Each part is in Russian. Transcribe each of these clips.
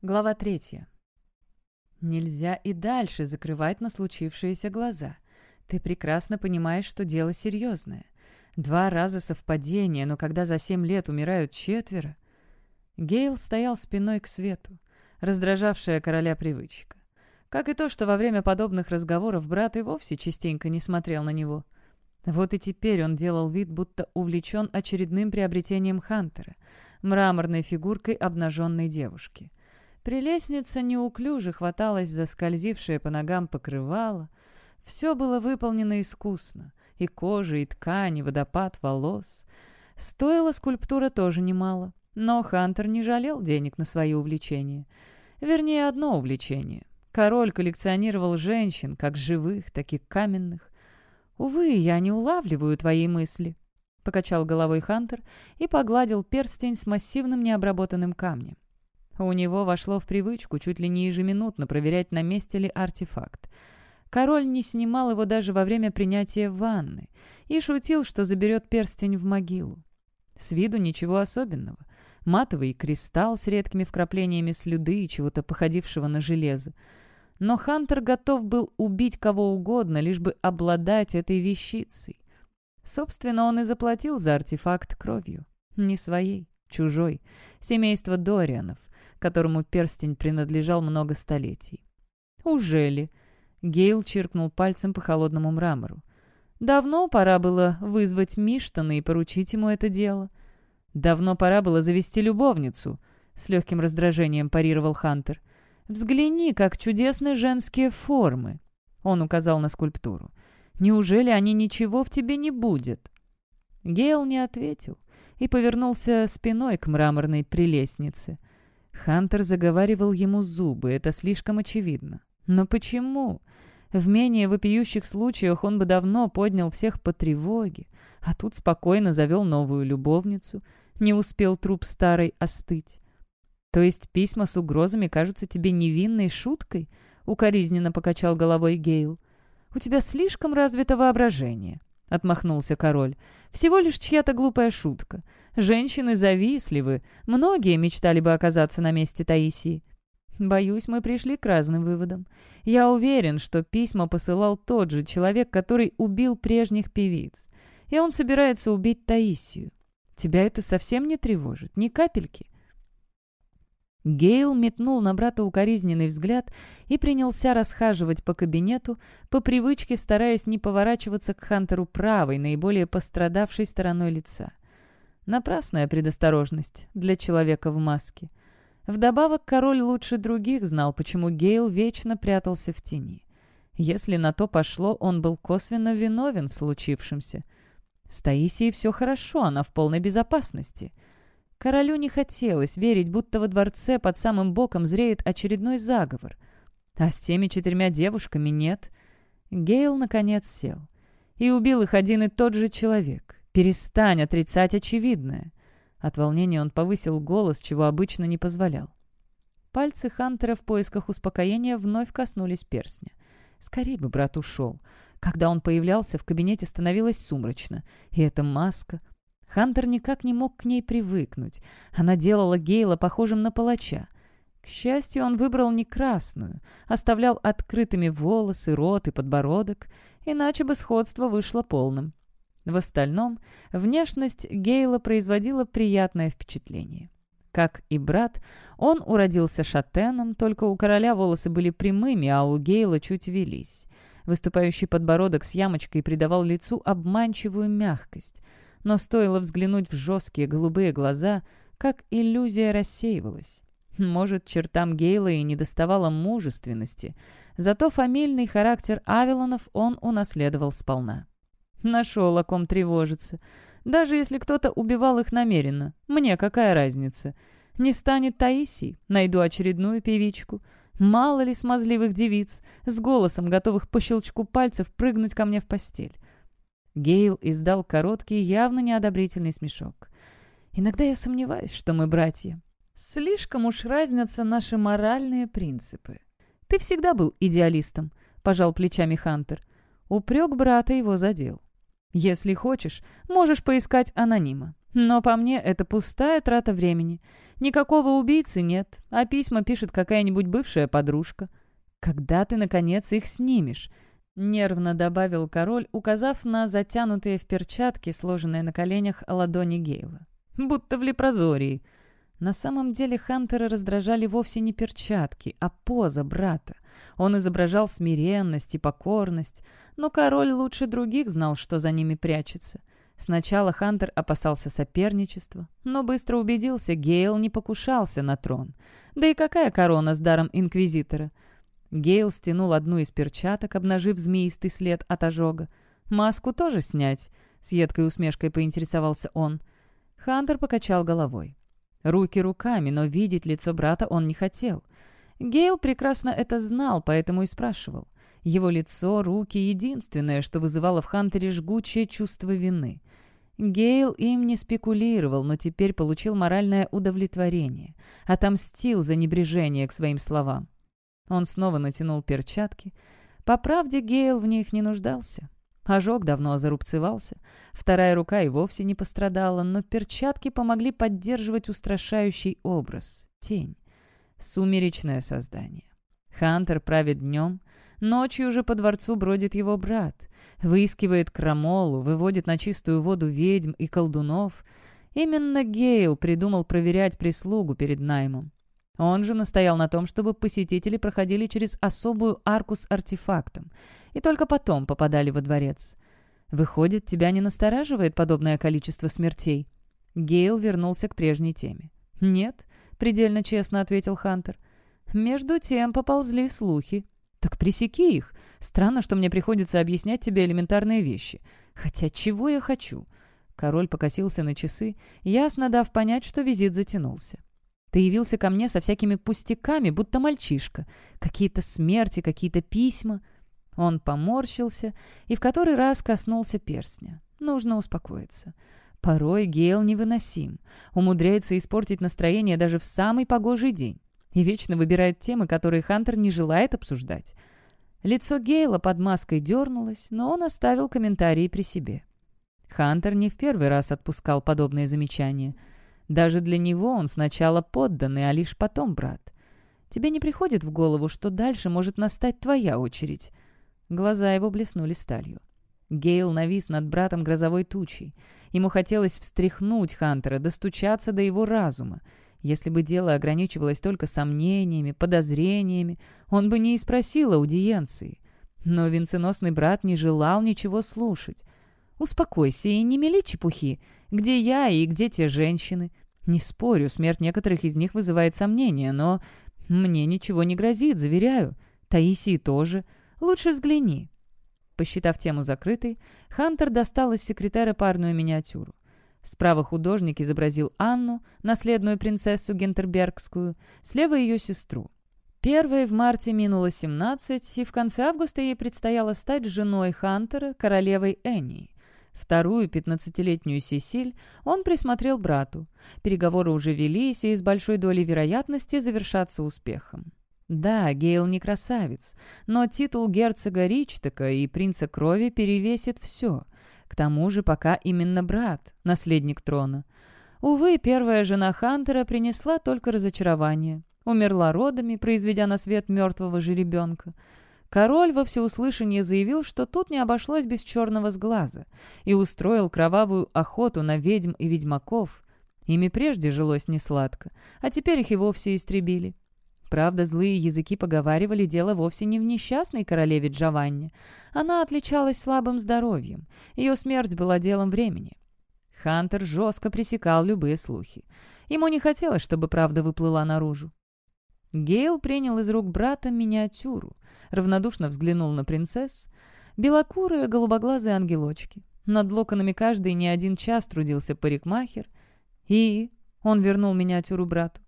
Глава третья. Нельзя и дальше закрывать на случившиеся глаза. Ты прекрасно понимаешь, что дело серьезное. Два раза совпадение, но когда за семь лет умирают четверо... Гейл стоял спиной к свету, раздражавшая короля привычка. Как и то, что во время подобных разговоров брат и вовсе частенько не смотрел на него. Вот и теперь он делал вид, будто увлечен очередным приобретением Хантера, мраморной фигуркой обнаженной девушки — Прелестница неуклюже хваталась за скользившее по ногам покрывало. Все было выполнено искусно. И кожа, и ткань, и водопад волос. Стоила скульптура тоже немало. Но Хантер не жалел денег на свои увлечения. Вернее, одно увлечение. Король коллекционировал женщин, как живых, так и каменных. «Увы, я не улавливаю твои мысли», — покачал головой Хантер и погладил перстень с массивным необработанным камнем. У него вошло в привычку чуть ли не ежеминутно проверять, на месте ли артефакт. Король не снимал его даже во время принятия ванны и шутил, что заберет перстень в могилу. С виду ничего особенного. Матовый кристалл с редкими вкраплениями слюды и чего-то походившего на железо. Но Хантер готов был убить кого угодно, лишь бы обладать этой вещицей. Собственно, он и заплатил за артефакт кровью. Не своей, чужой. Семейство Дорианов которому перстень принадлежал много столетий. «Ужели?» — Гейл чиркнул пальцем по холодному мрамору. «Давно пора было вызвать Миштона и поручить ему это дело. Давно пора было завести любовницу», — с легким раздражением парировал Хантер. «Взгляни, как чудесны женские формы!» Он указал на скульптуру. «Неужели они ничего в тебе не будет?» Гейл не ответил и повернулся спиной к мраморной прелестнице — Хантер заговаривал ему зубы, это слишком очевидно. Но почему? В менее вопиющих случаях он бы давно поднял всех по тревоге, а тут спокойно завел новую любовницу, не успел труп старой остыть. То есть письма с угрозами кажутся тебе невинной шуткой? Укоризненно покачал головой Гейл. У тебя слишком развито воображение. — отмахнулся король. «Всего лишь чья-то глупая шутка. Женщины завистливы. Многие мечтали бы оказаться на месте Таисии. Боюсь, мы пришли к разным выводам. Я уверен, что письма посылал тот же человек, который убил прежних певиц. И он собирается убить Таисию. Тебя это совсем не тревожит? Ни капельки?» Гейл метнул на брата укоризненный взгляд и принялся расхаживать по кабинету, по привычке стараясь не поворачиваться к Хантеру правой, наиболее пострадавшей стороной лица. Напрасная предосторожность для человека в маске. Вдобавок король лучше других знал, почему Гейл вечно прятался в тени. Если на то пошло, он был косвенно виновен в случившемся. С Таисией все хорошо, она в полной безопасности — Королю не хотелось верить, будто во дворце под самым боком зреет очередной заговор. А с теми четырьмя девушками нет. Гейл, наконец, сел. И убил их один и тот же человек. Перестань отрицать очевидное. От волнения он повысил голос, чего обычно не позволял. Пальцы Хантера в поисках успокоения вновь коснулись перстня. Скорее бы брат ушел. Когда он появлялся, в кабинете становилось сумрачно. И эта маска, Хантер никак не мог к ней привыкнуть. Она делала Гейла похожим на палача. К счастью, он выбрал не красную, оставлял открытыми волосы, рот и подбородок, иначе бы сходство вышло полным. В остальном, внешность Гейла производила приятное впечатление. Как и брат, он уродился шатеном, только у короля волосы были прямыми, а у Гейла чуть велись. Выступающий подбородок с ямочкой придавал лицу обманчивую мягкость — но стоило взглянуть в жесткие голубые глаза, как иллюзия рассеивалась. Может, чертам Гейла и не доставало мужественности, зато фамильный характер Авелонов он унаследовал сполна. Нашел о ком тревожиться. Даже если кто-то убивал их намеренно, мне какая разница? Не станет Таисий, найду очередную певичку. Мало ли смазливых девиц, с голосом, готовых по щелчку пальцев прыгнуть ко мне в постель. Гейл издал короткий, явно неодобрительный смешок. «Иногда я сомневаюсь, что мы братья. Слишком уж разнятся наши моральные принципы. Ты всегда был идеалистом», — пожал плечами Хантер. Упрек брата его задел. «Если хочешь, можешь поискать анонима. Но по мне это пустая трата времени. Никакого убийцы нет, а письма пишет какая-нибудь бывшая подружка. Когда ты, наконец, их снимешь?» Нервно добавил король, указав на затянутые в перчатки, сложенные на коленях ладони Гейла. «Будто в лепрозории». На самом деле Хантера раздражали вовсе не перчатки, а поза брата. Он изображал смиренность и покорность, но король лучше других знал, что за ними прячется. Сначала Хантер опасался соперничества, но быстро убедился, Гейл не покушался на трон. Да и какая корона с даром инквизитора? Гейл стянул одну из перчаток, обнажив змеистый след от ожога. «Маску тоже снять?» — с едкой усмешкой поинтересовался он. Хантер покачал головой. Руки руками, но видеть лицо брата он не хотел. Гейл прекрасно это знал, поэтому и спрашивал. Его лицо, руки — единственное, что вызывало в Хантере жгучее чувство вины. Гейл им не спекулировал, но теперь получил моральное удовлетворение. Отомстил за небрежение к своим словам. Он снова натянул перчатки. По правде, Гейл в них не нуждался. Ожог давно зарубцевался. Вторая рука и вовсе не пострадала, но перчатки помогли поддерживать устрашающий образ — тень. Сумеречное создание. Хантер правит днем, ночью же по дворцу бродит его брат. Выискивает крамолу, выводит на чистую воду ведьм и колдунов. Именно Гейл придумал проверять прислугу перед наймом. Он же настоял на том, чтобы посетители проходили через особую арку с артефактом и только потом попадали во дворец. Выходит, тебя не настораживает подобное количество смертей? Гейл вернулся к прежней теме. «Нет», — предельно честно ответил Хантер. «Между тем поползли слухи. Так пресеки их. Странно, что мне приходится объяснять тебе элементарные вещи. Хотя чего я хочу?» Король покосился на часы, ясно дав понять, что визит затянулся. Ты явился ко мне со всякими пустяками, будто мальчишка. Какие-то смерти, какие-то письма». Он поморщился и в который раз коснулся перстня. Нужно успокоиться. Порой Гейл невыносим. Умудряется испортить настроение даже в самый погожий день. И вечно выбирает темы, которые Хантер не желает обсуждать. Лицо Гейла под маской дернулось, но он оставил комментарии при себе. Хантер не в первый раз отпускал подобные замечания — даже для него он сначала подданный, а лишь потом брат. Тебе не приходит в голову, что дальше может настать твоя очередь?» Глаза его блеснули сталью. Гейл навис над братом грозовой тучей. Ему хотелось встряхнуть Хантера, достучаться до его разума. Если бы дело ограничивалось только сомнениями, подозрениями, он бы не и спросил аудиенции. Но венценосный брат не желал ничего слушать. «Успокойся и не мели чепухи. Где я и где те женщины? Не спорю, смерть некоторых из них вызывает сомнения, но мне ничего не грозит, заверяю. Таисии тоже. Лучше взгляни». Посчитав тему закрытой, Хантер достал из секретаря парную миниатюру. Справа художник изобразил Анну, наследную принцессу Гентербергскую, слева ее сестру. Первой в марте минуло 17, и в конце августа ей предстояло стать женой Хантера, королевой Энни. Вторую, пятнадцатилетнюю Сесиль, он присмотрел брату. Переговоры уже велись и с большой долей вероятности завершатся успехом. Да, Гейл не красавец, но титул герцога Ричтека и принца крови перевесит все. К тому же пока именно брат, наследник трона. Увы, первая жена Хантера принесла только разочарование. Умерла родами, произведя на свет мертвого жеребенка. Король во всеуслышание заявил, что тут не обошлось без черного сглаза, и устроил кровавую охоту на ведьм и ведьмаков. Ими прежде жилось несладко, а теперь их и вовсе истребили. Правда, злые языки поговаривали дело вовсе не в несчастной королеве Джованне. Она отличалась слабым здоровьем. Ее смерть была делом времени. Хантер жестко пресекал любые слухи. Ему не хотелось, чтобы правда выплыла наружу. Гейл принял из рук брата миниатюру, равнодушно взглянул на принцесс. Белокурые, голубоглазые ангелочки. Над локонами каждый не один час трудился парикмахер. И он вернул миниатюру брату.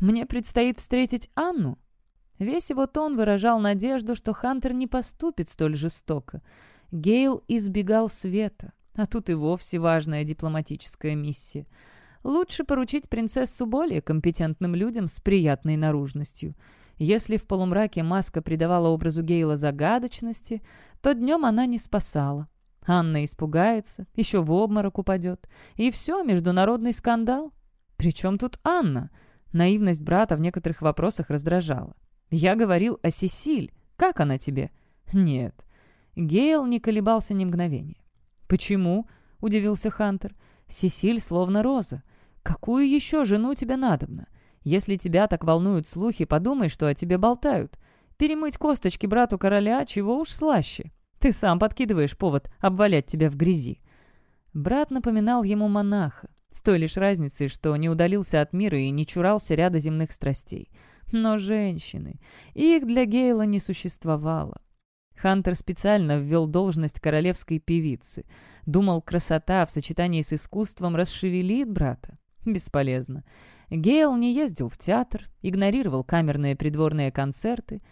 «Мне предстоит встретить Анну». Весь его тон выражал надежду, что Хантер не поступит столь жестоко. Гейл избегал света, а тут и вовсе важная дипломатическая миссия — Лучше поручить принцессу более компетентным людям с приятной наружностью. Если в полумраке маска придавала образу Гейла загадочности, то днем она не спасала. Анна испугается, еще в обморок упадет. И все, международный скандал. Причем тут Анна? Наивность брата в некоторых вопросах раздражала. «Я говорил о Сесиль. Как она тебе?» «Нет». Гейл не колебался ни мгновения. «Почему?» — удивился Хантер. «Сесиль словно роза. Какую еще жену тебе надобно? Если тебя так волнуют слухи, подумай, что о тебе болтают. Перемыть косточки брату короля, чего уж слаще. Ты сам подкидываешь повод обвалять тебя в грязи». Брат напоминал ему монаха, с той лишь разницей, что не удалился от мира и не чурался ряда земных страстей. Но женщины, их для Гейла не существовало. Хантер специально ввел должность королевской певицы. Думал, красота в сочетании с искусством расшевелит брата. Бесполезно. Гейл не ездил в театр, игнорировал камерные придворные концерты.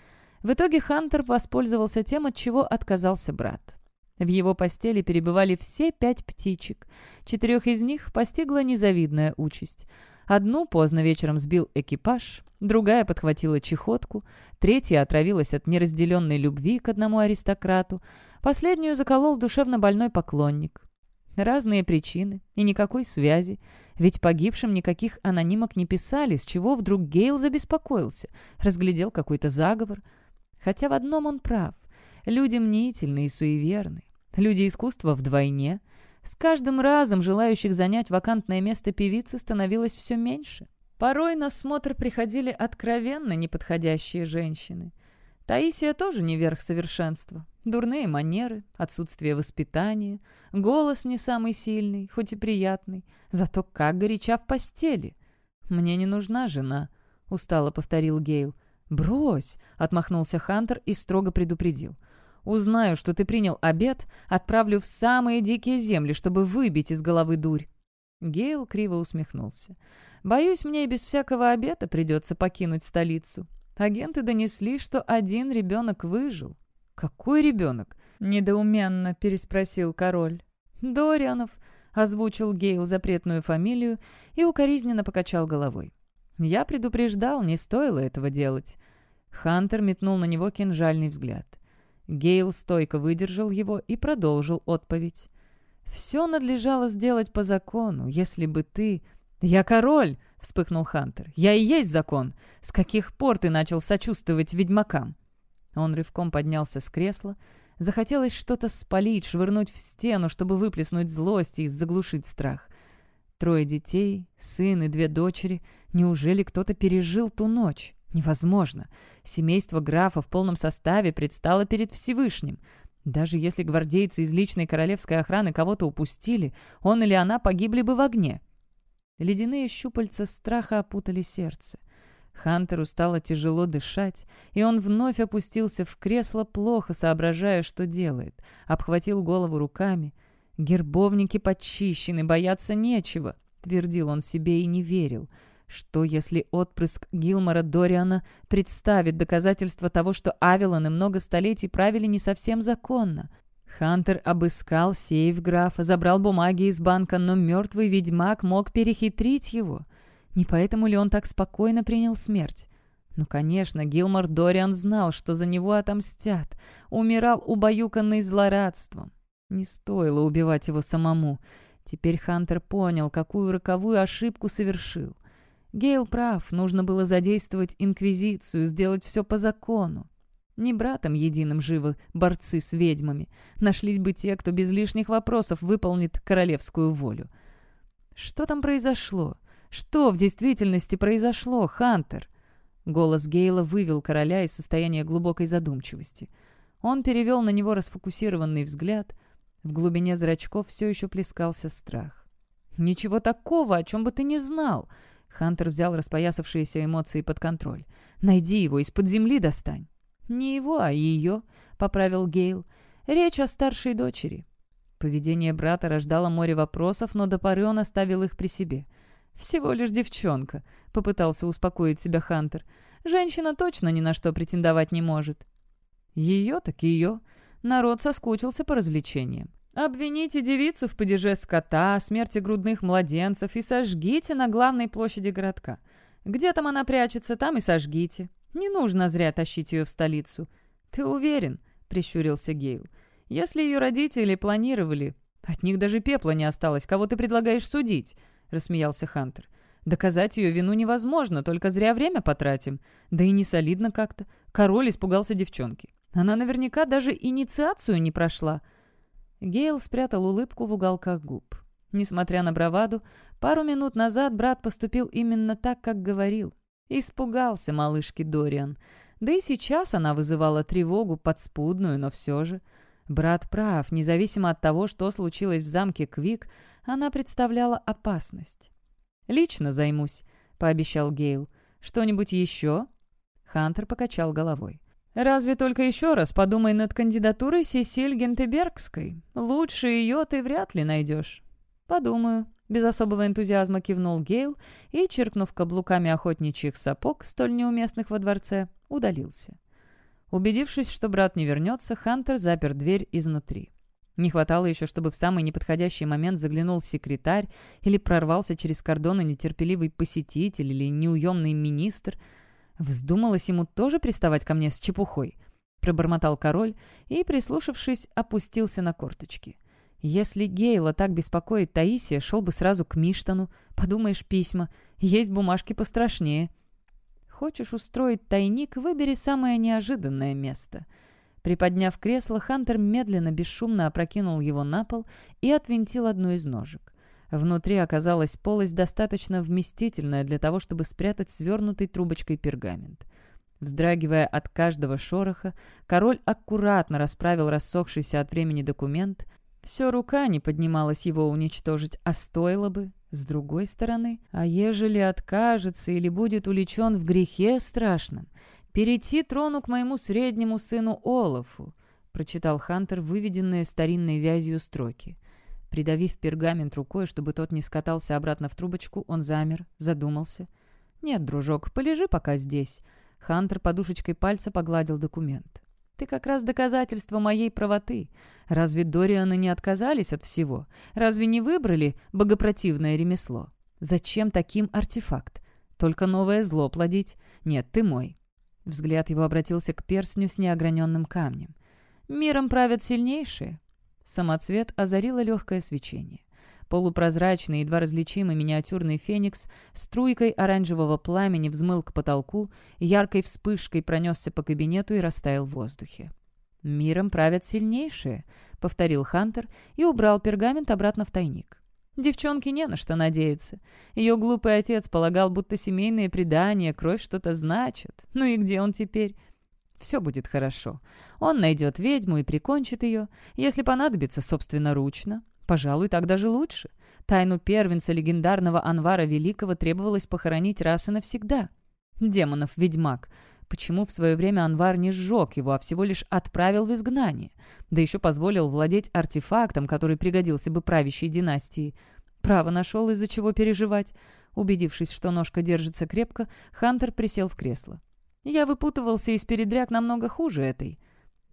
В итоге Хантер воспользовался тем, от чего отказался брат. В его постели перебывали все пять птичек. Четырех из них постигла незавидная участь. Одну поздно вечером сбил экипаж, другая подхватила чехотку, третья отравилась от неразделенной любви к одному аристократу, последнюю заколол душевно больной поклонник. Разные причины и никакой связи, ведь погибшим никаких анонимок не писали, с чего вдруг Гейл забеспокоился, разглядел какой-то заговор. Хотя в одном он прав. Люди мнительны и суеверны. Люди искусства вдвойне. С каждым разом желающих занять вакантное место певицы становилось все меньше. Порой на смотр приходили откровенно неподходящие женщины. Таисия тоже не верх совершенства. Дурные манеры, отсутствие воспитания, голос не самый сильный, хоть и приятный, зато как горяча в постели. «Мне не нужна жена», — устало повторил Гейл. «Брось!» — отмахнулся Хантер и строго предупредил. «Узнаю, что ты принял обед, отправлю в самые дикие земли, чтобы выбить из головы дурь». Гейл криво усмехнулся. «Боюсь, мне и без всякого обета придется покинуть столицу. Агенты донесли, что один ребенок выжил». «Какой ребенок?» — недоуменно переспросил король. «Дорианов», — озвучил Гейл запретную фамилию и укоризненно покачал головой. «Я предупреждал, не стоило этого делать». Хантер метнул на него кинжальный взгляд. Гейл стойко выдержал его и продолжил отповедь. «Все надлежало сделать по закону, если бы ты...» «Я король!» — вспыхнул Хантер. «Я и есть закон! С каких пор ты начал сочувствовать ведьмакам?» Он рывком поднялся с кресла. Захотелось что-то спалить, швырнуть в стену, чтобы выплеснуть злость и заглушить страх. Трое детей, сын и две дочери. Неужели кто-то пережил ту ночь? Невозможно. Семейство графа в полном составе предстало перед Всевышним. Даже если гвардейцы из личной королевской охраны кого-то упустили, он или она погибли бы в огне. Ледяные щупальца страха опутали сердце. Хантеру стало тяжело дышать, и он вновь опустился в кресло, плохо соображая, что делает. Обхватил голову руками. «Гербовники подчищены, бояться нечего», — твердил он себе и не верил. Что, если отпрыск Гилмора Дориана представит доказательства того, что Авелоны много столетий правили не совсем законно? Хантер обыскал сейф графа, забрал бумаги из банка, но мертвый ведьмак мог перехитрить его — не поэтому ли он так спокойно принял смерть? Ну, конечно, Гилмор Дориан знал, что за него отомстят. Умирал убаюканный злорадством. Не стоило убивать его самому. Теперь Хантер понял, какую роковую ошибку совершил. Гейл прав, нужно было задействовать Инквизицию, сделать все по закону. Не братом единым живы борцы с ведьмами. Нашлись бы те, кто без лишних вопросов выполнит королевскую волю. Что там произошло? Что в действительности произошло, Хантер?» Голос Гейла вывел короля из состояния глубокой задумчивости. Он перевел на него расфокусированный взгляд. В глубине зрачков все еще плескался страх. «Ничего такого, о чем бы ты не знал!» Хантер взял распоясавшиеся эмоции под контроль. «Найди его, из-под земли достань!» «Не его, а ее», — поправил Гейл. «Речь о старшей дочери». Поведение брата рождало море вопросов, но до поры он оставил их при себе. «Всего лишь девчонка», — попытался успокоить себя Хантер. «Женщина точно ни на что претендовать не может». Ее так ее. Народ соскучился по развлечениям. Обвините девицу в падеже скота, смерти грудных младенцев и сожгите на главной площади городка. Где там она прячется, там и сожгите. Не нужно зря тащить ее в столицу. Ты уверен?» — прищурился Гейл. Если ее родители планировали... От них даже пепла не осталось. Кого ты предлагаешь судить?» — рассмеялся Хантер. «Доказать ее вину невозможно, только зря время потратим. Да и не солидно как-то. Король испугался девчонки. Она наверняка даже инициацию не прошла». Гейл спрятал улыбку в уголках губ. Несмотря на браваду, пару минут назад брат поступил именно так, как говорил. Испугался малышки Дориан. Да и сейчас она вызывала тревогу, подспудную, но все же. Брат прав, независимо от того, что случилось в замке Квик, она представляла опасность. «Лично займусь», — пообещал Гейл. «Что-нибудь еще?» Хантер покачал головой. «Разве только еще раз подумай над кандидатурой Сесиль Гентебергской. Лучше ее ты вряд ли найдешь». «Подумаю», — без особого энтузиазма кивнул Гейл и, черкнув каблуками охотничьих сапог, столь неуместных во дворце, удалился. Убедившись, что брат не вернется, Хантер запер дверь изнутри. Не хватало еще, чтобы в самый неподходящий момент заглянул секретарь или прорвался через кордоны нетерпеливый посетитель или неуемный министр. Вздумалось ему тоже приставать ко мне с чепухой. Пробормотал король и, прислушавшись, опустился на корточки. Если Гейла так беспокоит Таисия, шел бы сразу к Миштану. Подумаешь, письма. Есть бумажки пострашнее. Хочешь устроить тайник, выбери самое неожиданное место. Приподняв кресло, Хантер медленно, бесшумно опрокинул его на пол и отвинтил одну из ножек. Внутри оказалась полость достаточно вместительная для того, чтобы спрятать свернутой трубочкой пергамент. Вздрагивая от каждого шороха, король аккуратно расправил рассохшийся от времени документ, все рука не поднималась его уничтожить, а стоило бы. С другой стороны, а ежели откажется или будет уличен в грехе страшном, перейти трону к моему среднему сыну Олафу, прочитал Хантер выведенные старинной вязью строки. Придавив пергамент рукой, чтобы тот не скатался обратно в трубочку, он замер, задумался. «Нет, дружок, полежи пока здесь». Хантер подушечкой пальца погладил документ. Ты как раз доказательство моей правоты. Разве Дорианы не отказались от всего? Разве не выбрали богопротивное ремесло? Зачем таким артефакт? Только новое зло плодить? Нет, ты мой». Взгляд его обратился к перстню с неограненным камнем. «Миром правят сильнейшие». Самоцвет озарило легкое свечение. Полупрозрачный, едва различимый миниатюрный феникс струйкой оранжевого пламени взмыл к потолку, яркой вспышкой пронесся по кабинету и растаял в воздухе. «Миром правят сильнейшие», — повторил Хантер и убрал пергамент обратно в тайник. Девчонке не на что надеяться. Ее глупый отец полагал, будто семейные предания, кровь что-то значат. Ну и где он теперь? Все будет хорошо. Он найдет ведьму и прикончит ее, если понадобится собственноручно. Пожалуй, так даже лучше. Тайну первенца легендарного Анвара Великого требовалось похоронить раз и навсегда. Демонов ведьмак. Почему в свое время Анвар не сжег его, а всего лишь отправил в изгнание? Да еще позволил владеть артефактом, который пригодился бы правящей династии. Право нашел, из-за чего переживать. Убедившись, что ножка держится крепко, Хантер присел в кресло. Я выпутывался из передряг намного хуже этой.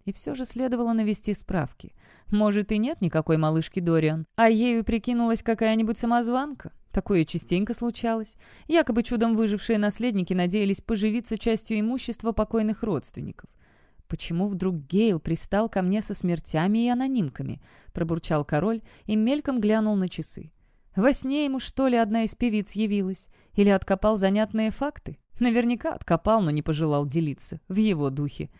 И все же следовало навести справки. Может, и нет никакой малышки Дориан, а ею прикинулась какая-нибудь самозванка. Такое частенько случалось. Якобы чудом выжившие наследники надеялись поживиться частью имущества покойных родственников. «Почему вдруг Гейл пристал ко мне со смертями и анонимками?» — пробурчал король и мельком глянул на часы. «Во сне ему, что ли, одна из певиц явилась? Или откопал занятные факты? Наверняка откопал, но не пожелал делиться. В его духе».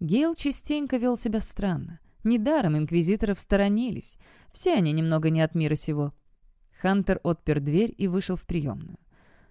Гейл частенько вел себя странно. Недаром инквизиторов сторонились. Все они немного не от мира сего. Хантер отпер дверь и вышел в приемную.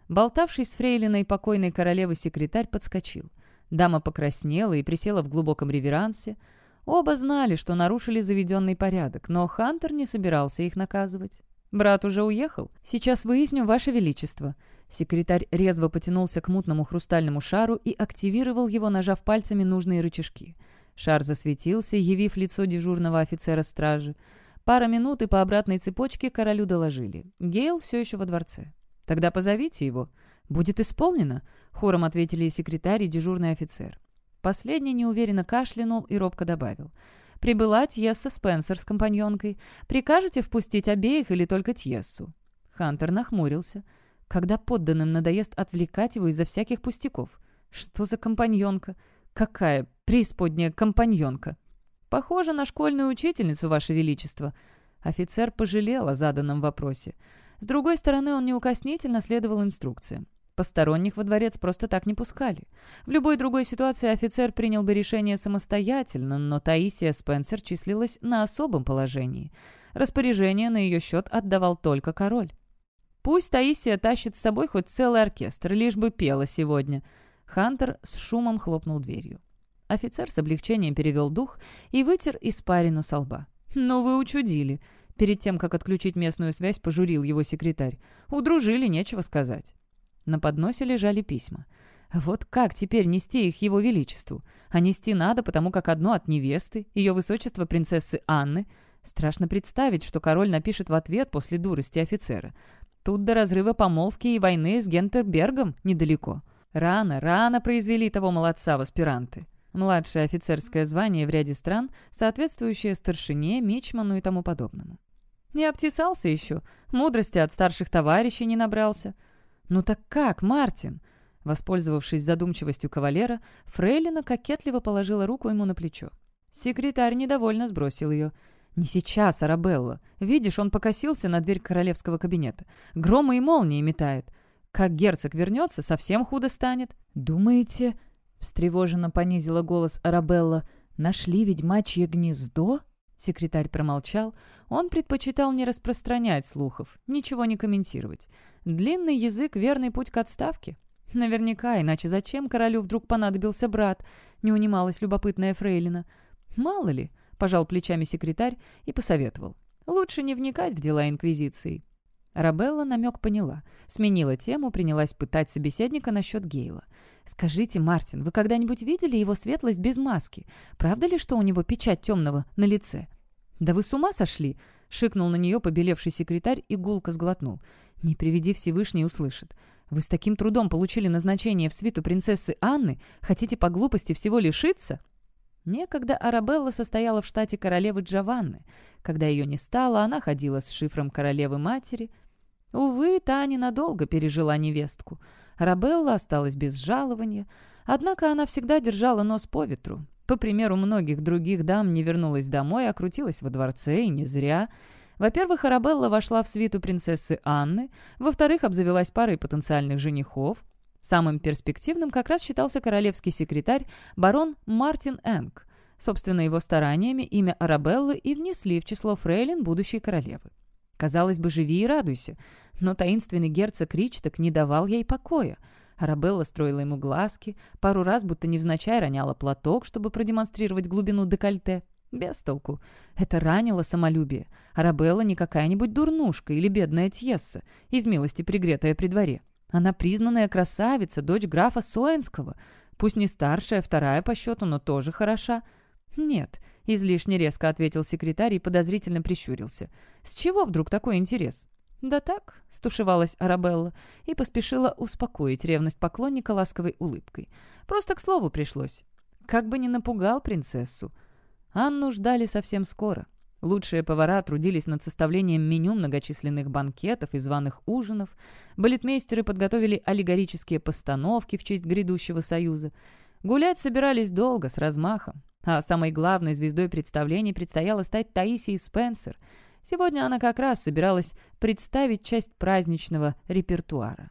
Болтавший с фрейлиной покойной королевы секретарь подскочил. Дама покраснела и присела в глубоком реверансе. Оба знали, что нарушили заведенный порядок, но Хантер не собирался их наказывать. «Брат уже уехал? Сейчас выясню, Ваше Величество». Секретарь резво потянулся к мутному хрустальному шару и активировал его, нажав пальцами нужные рычажки. Шар засветился, явив лицо дежурного офицера стражи. Пара минут и по обратной цепочке королю доложили. Гейл все еще во дворце. «Тогда позовите его». «Будет исполнено», — хором ответили секретарь и дежурный офицер. Последний неуверенно кашлянул и робко добавил. Прибыла Тьесса Спенсер с компаньонкой. Прикажете впустить обеих или только Тьессу?» Хантер нахмурился. Когда подданным надоест отвлекать его из-за всяких пустяков? Что за компаньонка? Какая преисподняя компаньонка? «Похоже на школьную учительницу, Ваше Величество». Офицер пожалел о заданном вопросе. С другой стороны, он неукоснительно следовал инструкциям. Посторонних во дворец просто так не пускали. В любой другой ситуации офицер принял бы решение самостоятельно, но Таисия Спенсер числилась на особом положении. Распоряжение на ее счет отдавал только король. Пусть Таисия тащит с собой хоть целый оркестр, лишь бы пела сегодня. Хантер с шумом хлопнул дверью. Офицер с облегчением перевел дух и вытер испарину со лба. «Ну вы учудили!» Перед тем, как отключить местную связь, пожурил его секретарь. «Удружили, нечего сказать». На подносе лежали письма. Вот как теперь нести их его величеству? А нести надо, потому как одно от невесты, ее высочество принцессы Анны. Страшно представить, что король напишет в ответ после дурости офицера. Тут до разрыва помолвки и войны с Гентербергом недалеко. Рано, рано произвели того молодца в аспиранты. Младшее офицерское звание в ряде стран, соответствующее старшине, мичману и тому подобному. Не обтесался еще, мудрости от старших товарищей не набрался. «Ну так как, Мартин?» Воспользовавшись задумчивостью кавалера, Фрейлина кокетливо положила руку ему на плечо. Секретарь недовольно сбросил ее. «Не сейчас, Арабелла. Видишь, он покосился на дверь королевского кабинета. Громы и молнии метает. Как герцог вернется, совсем худо станет. Думаете...» Встревоженно понизила голос Арабелла. «Нашли ведьмачье гнездо?» Секретарь промолчал. Он предпочитал не распространять слухов, ничего не комментировать. Длинный язык — верный путь к отставке. Наверняка, иначе зачем королю вдруг понадобился брат? Не унималась любопытная фрейлина. Мало ли, пожал плечами секретарь и посоветовал. Лучше не вникать в дела Инквизиции. Рабелла намек поняла. Сменила тему, принялась пытать собеседника насчет Гейла. «Скажите, Мартин, вы когда-нибудь видели его светлость без маски? Правда ли, что у него печать темного на лице?» «Да вы с ума сошли?» — шикнул на нее побелевший секретарь и гулко сглотнул. Не приведи Всевышний услышит. Вы с таким трудом получили назначение в свиту принцессы Анны? Хотите по глупости всего лишиться?» Некогда Арабелла состояла в штате королевы Джованны. Когда ее не стало, она ходила с шифром королевы-матери. Увы, та ненадолго пережила невестку. Арабелла осталась без жалования. Однако она всегда держала нос по ветру. По примеру многих других дам не вернулась домой, а крутилась во дворце, и не зря – во-первых, Арабелла вошла в свиту принцессы Анны, во-вторых, обзавелась парой потенциальных женихов. Самым перспективным как раз считался королевский секретарь барон Мартин Энг. Собственно, его стараниями имя Арабеллы и внесли в число фрейлин будущей королевы. Казалось бы, живи и радуйся, но таинственный герцог Ричток не давал ей покоя. Арабелла строила ему глазки, пару раз будто невзначай роняла платок, чтобы продемонстрировать глубину декольте. Без толку. Это ранило самолюбие. Арабелла не какая-нибудь дурнушка или бедная Тьесса, из милости пригретая при дворе. Она признанная красавица, дочь графа Соинского. Пусть не старшая, вторая по счету, но тоже хороша. «Нет», — излишне резко ответил секретарь и подозрительно прищурился. «С чего вдруг такой интерес?» «Да так», — стушевалась Арабелла и поспешила успокоить ревность поклонника ласковой улыбкой. «Просто к слову пришлось. Как бы не напугал принцессу». Анну ждали совсем скоро. Лучшие повара трудились над составлением меню многочисленных банкетов и званых ужинов. Балетмейстеры подготовили аллегорические постановки в честь грядущего союза. Гулять собирались долго, с размахом. А самой главной звездой представлений предстояло стать Таисией Спенсер. Сегодня она как раз собиралась представить часть праздничного репертуара.